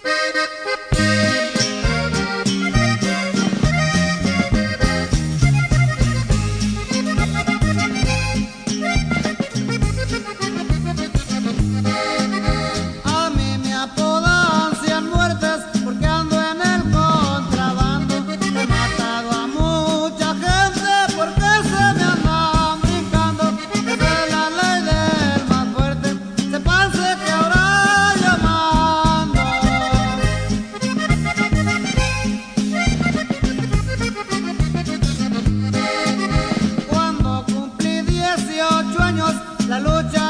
Thank you. la lucha